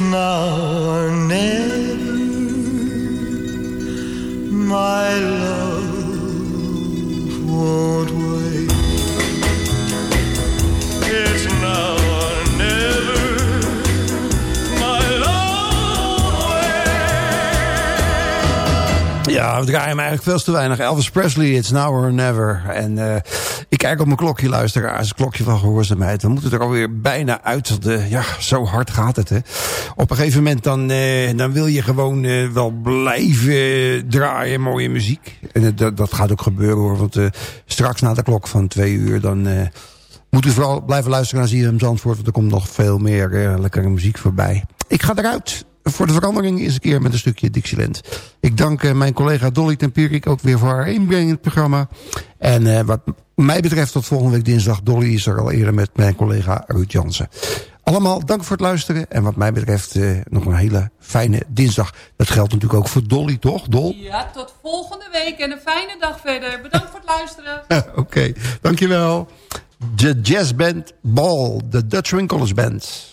now Ja, we draaien hem eigenlijk veel te weinig. Elvis Presley, It's Now or Never. En uh, ik kijk op mijn klokje, luisteraars. Het klokje van gehoorzaamheid. We moeten er alweer bijna uit. De, ja, zo hard gaat het, hè. Op een gegeven moment dan, uh, dan wil je gewoon wel blijven draaien. Mooie muziek. En dat, dat gaat ook gebeuren, hoor. Want straks na de klok van twee uur, dan... moet u vooral blijven luisteren naar ZFM Zandvoort. Want er komt nog veel meer lekkere muziek voorbij. Ik ga eruit voor de verandering is een keer met een stukje Dixieland. Ik dank uh, mijn collega Dolly Tempierik ook weer voor haar inbreng in het programma. En uh, wat mij betreft tot volgende week dinsdag. Dolly is er al eerder met mijn collega Ruud Jansen. Allemaal dank voor het luisteren. En wat mij betreft uh, nog een hele fijne dinsdag. Dat geldt natuurlijk ook voor Dolly, toch? Dol? Ja, tot volgende week en een fijne dag verder. Bedankt voor het luisteren. Oké, okay, dankjewel. De jazzband Ball, de Dutch Winkelers Band.